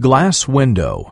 Glass window.